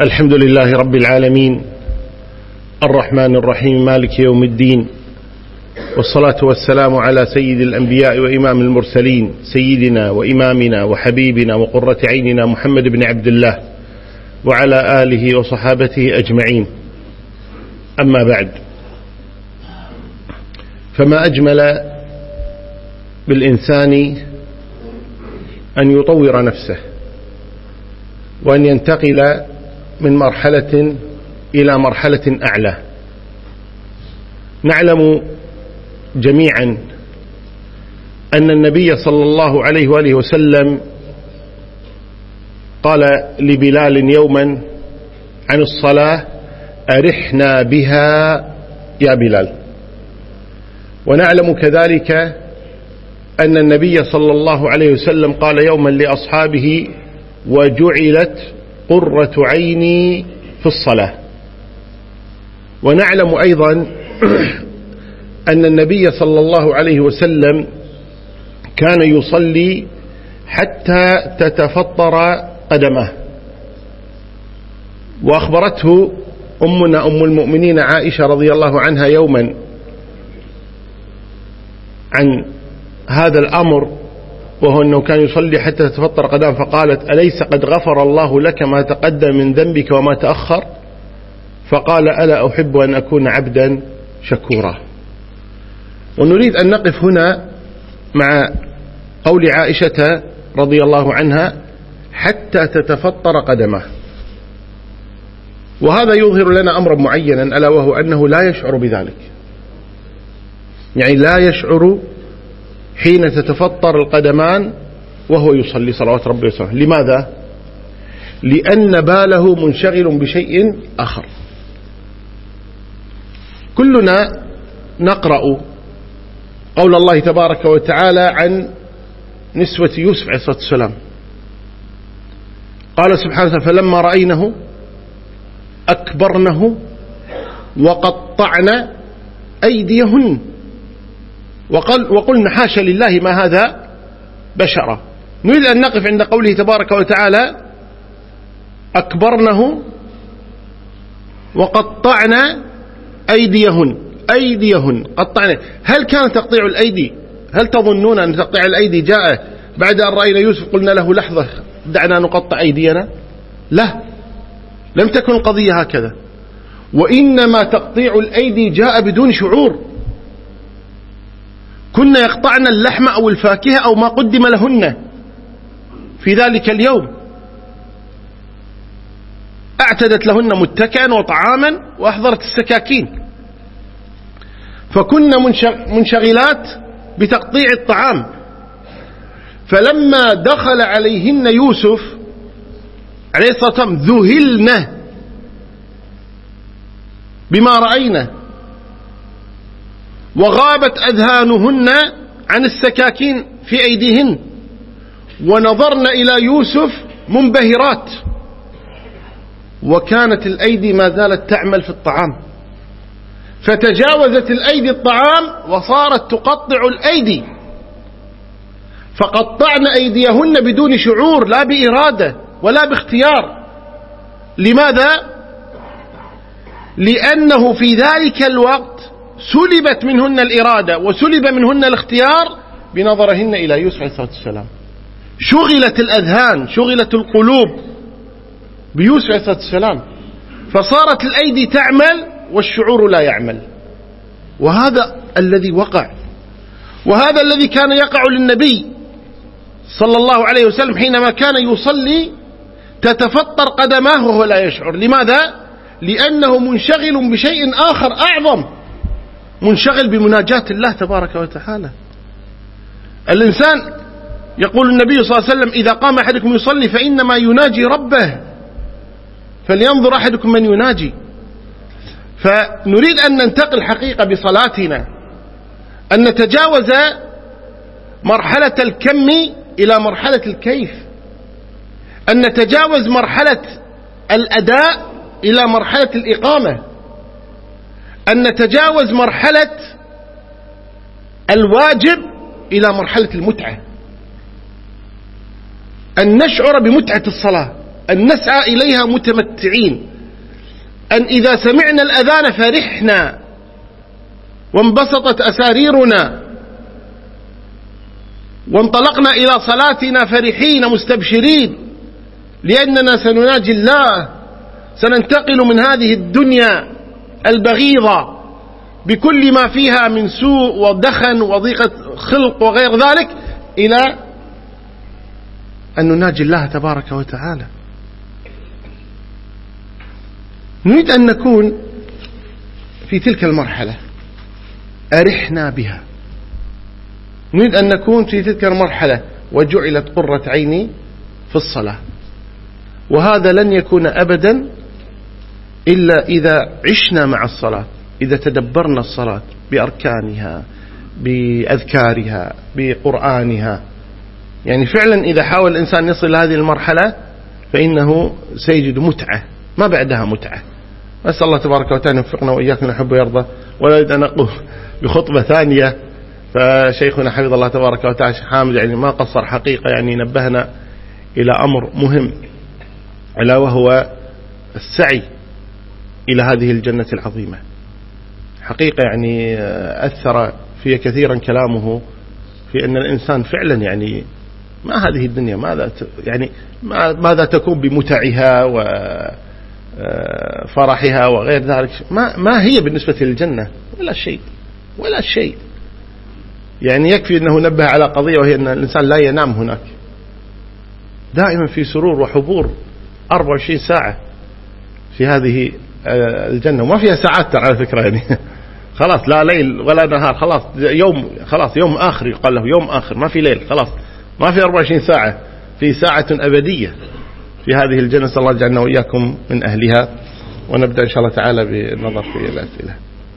الحمد لله رب العالمين الرحمن الرحيم مالك يوم الدين والصلاة والسلام على سيد الأنبياء وإمام المرسلين سيدنا وإمامنا وحبيبنا وقرة عيننا محمد بن عبد الله وعلى آله وصحابته أجمعين. أما بعد فما أجمل بالإنسان أن يطور نفسه وأن ينتقل من مرحلة إلى مرحلة أعلى. نعلم جميعا أن النبي صلى الله عليه وآله وسلم قال لبلال يوما عن الصلاة أرحنا بها يا بلال. ونعلم كذلك أن النبي صلى الله عليه وسلم قال يوما لأصحابه وجعلت قرة عيني في الصلاة. ونعلم أيضا أن النبي صلى الله عليه وسلم كان يصلي حتى تتفطر قدمه. وأخبرته أمنا أم المؤمنين عائشة رضي الله عنها يوما عن هذا الأمر وهو أنه كان يصلي حتى تتفطر قدام فقالت أليس قد غفر الله لك ما تقدم من ذنبك وما تأخر؟ فقال ألا أحب أن أكون عبدا شكورا. ونريد أن نقف هنا مع قول عائشة رضي الله عنها حتى تتفطر قدمه. وهذا يظهر لنا أمرا معينا ألا وهو أنه لا يشعر بذلك. يعني لا يشعر حين تتفطر القدمان وهو يصلي صلوات ربي وسلامه. لماذا؟ لأن باله منشغل بشيء آخر. كلنا نقرأ قول الله تبارك وتعالى عن نسوة يوسف عليه الصلاة والسلام. قال سبحانه فلما رأينه أكبرنه وقطعن أيديهن وقل وقلنا حاشا لله ما هذا بشرا. نريد أن نقف عند قوله تبارك وتعالى أكبرنه وقطعنا أيديهن. أيديهن. قطعنا. هل كان تقطيع الأيدي؟ هل تظنون أن تقطيع الأيدي جاء بعد أن رأينا يوسف؟ قلنا له لحظة دعنا نقطع أيدينا. لا. لم تكن القضية هكذا. وإنما تقطيع الأيدي جاء بدون شعور. كنا يقطعن اللحم أو الفاكهة أو ما قدم لهن في ذلك اليوم. أعتدت لهن متكئا وطعاما وأحضرت السكاكين. فكنا منشغلات بتقطيع الطعام. فلما دخل عليهن يوسف عليه الصلاة والسلام ذهلنا بما رأينا وغابت أذهانهن عن السكاكين في أيديهن. ونظرن إلى يوسف منبهرات. وكانت الأيدي ما زالت تعمل في الطعام. فتجاوزت الأيدي الطعام وصارت تقطع الأيدي. فقطعن أيديهن بدون شعور لا بإرادة ولا باختيار. لماذا؟ لأنه في ذلك الوقت سلبت منهن الإرادة وسلب منهن الاختيار بنظرهن إلى يوسف عليه الصلاة والسلام. شغلت الأذهان شغلت القلوب بيوسف عليه الصلاة والسلام. فصارت الأيدي تعمل والشعور لا يعمل. وهذا الذي وقع وهذا الذي كان يقع للنبي صلى الله عليه وسلم حينما كان يصلي تتفطر قدماه وهو لا يشعر. لماذا؟ لأنه منشغل بشيء آخر أعظم. منشغل بمناجاة الله تبارك وتعالى. الإنسان يقول النبي صلى الله عليه وسلم إذا قام أحدكم يصلي فإنما يناجي ربه. فلينظر أحدكم من يناجي. فنريد أن ننتقل حقيقة بصلاتنا أن نتجاوز مرحلة الكم إلى مرحلة الكيف أن نتجاوز مرحلة الأداء إلى مرحلة الإقامة. أن نتجاوز مرحلة الواجب إلى مرحلة المتعة. أن نشعر بمتعة الصلاة أن نسعى إليها متمتعين. أن إذا سمعنا الأذان فرحنا. وانبسطت أساريرنا. وانطلقنا إلى صلاتنا فرحين مستبشرين. لأننا سنناجي الله. سننتقل من هذه الدنيا البغيضة بكل ما فيها من سوء ودخن وضيقة خلق وغير ذلك إلى أن نناجي الله تبارك وتعالى. نريد أن نكون في تلك المرحلة أرحنا بها. نريد أن نكون في تلك المرحلة وجعلت قرة عيني في الصلاة. وهذا لن يكون أبدا إلا إذا عشنا مع الصلاة إذا تدبرنا الصلاة بأركانها بأذكارها بقرآنها. يعني فعلا إذا حاول الإنسان يصل هذه المرحلة فإنه سيجد متعة ما بعدها متعة. أسأل الله تبارك وتعالى يوفقنا وإياكم نحب ويرضى. ولا أريد أن أقول بخطبة ثانية. فشيخنا حفظ الله تبارك وتعالى حامد يعني ما قصر حقيقة يعني نبهنا إلى أمر مهم ألا وهو السعي إلى هذه الجنة العظيمة. حقيقة يعني أثر في كثيرا كلامه في أن الإنسان فعلا يعني ما هذه الدنيا ماذا يعني ماذا تكون بمتعها وفرحها وغير ذلك. ما, ما هي بالنسبة للجنة؟ ولا شيء ولا شيء. يعني يكفي أنه نبه على قضية وهي أن الإنسان لا ينام هناك. دائما في سرور وحبور 24 ساعة في هذه الجنة. وما فيها ساعات على فكرة يعني. خلاص لا ليل ولا نهار. خلاص يوم خلاص يوم آخر يقال له يوم آخر. ما في ليل خلاص. ما في 24 ساعة. في ساعة أبدية في هذه الجنة. الله يجعلنا وإياكم من أهلها. ونبدأ إن شاء الله تعالى بالنظر في الأسئلة.